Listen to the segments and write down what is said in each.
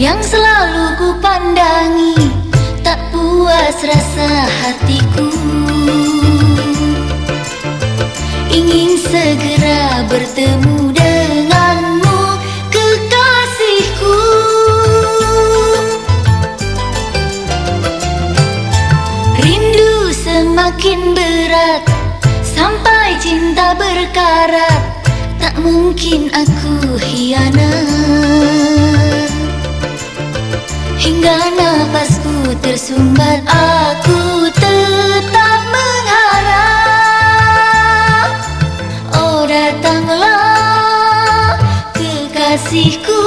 yang selalu ku pandangi tak puas rasa hatiku. Ingin segera bertemu denganmu kekasihku. Rindu semakin berat sampai cinta berkarat. Tak mungkin aku hianat Hingga nafasku tersumbat Aku tetap mengharap. Oh datanglah kekasihku.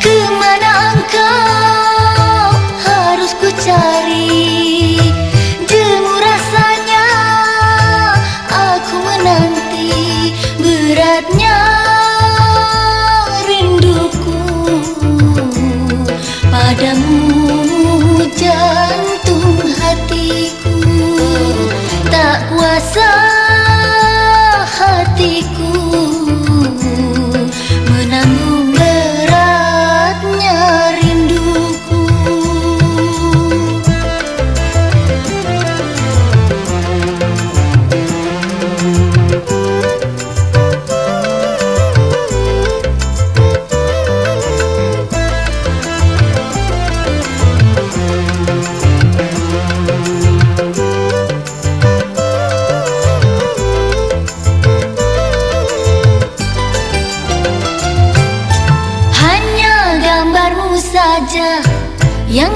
Ke mana engkau? Harus ku cari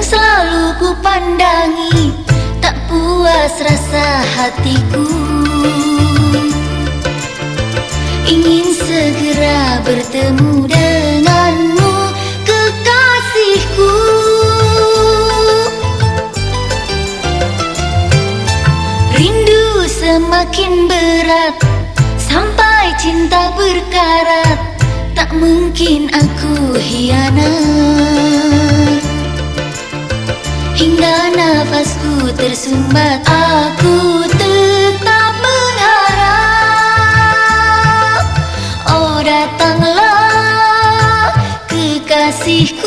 selalu ku pandangi Tak puas rasa hatiku. Ingin segera bertemu denganmu kekasihku. Rindu semakin berat Sampai cinta berkarat. Tak mungkin aku hianat Hingga nafasku tersumbat Aku tetap mengharap Oh datanglah kekasihku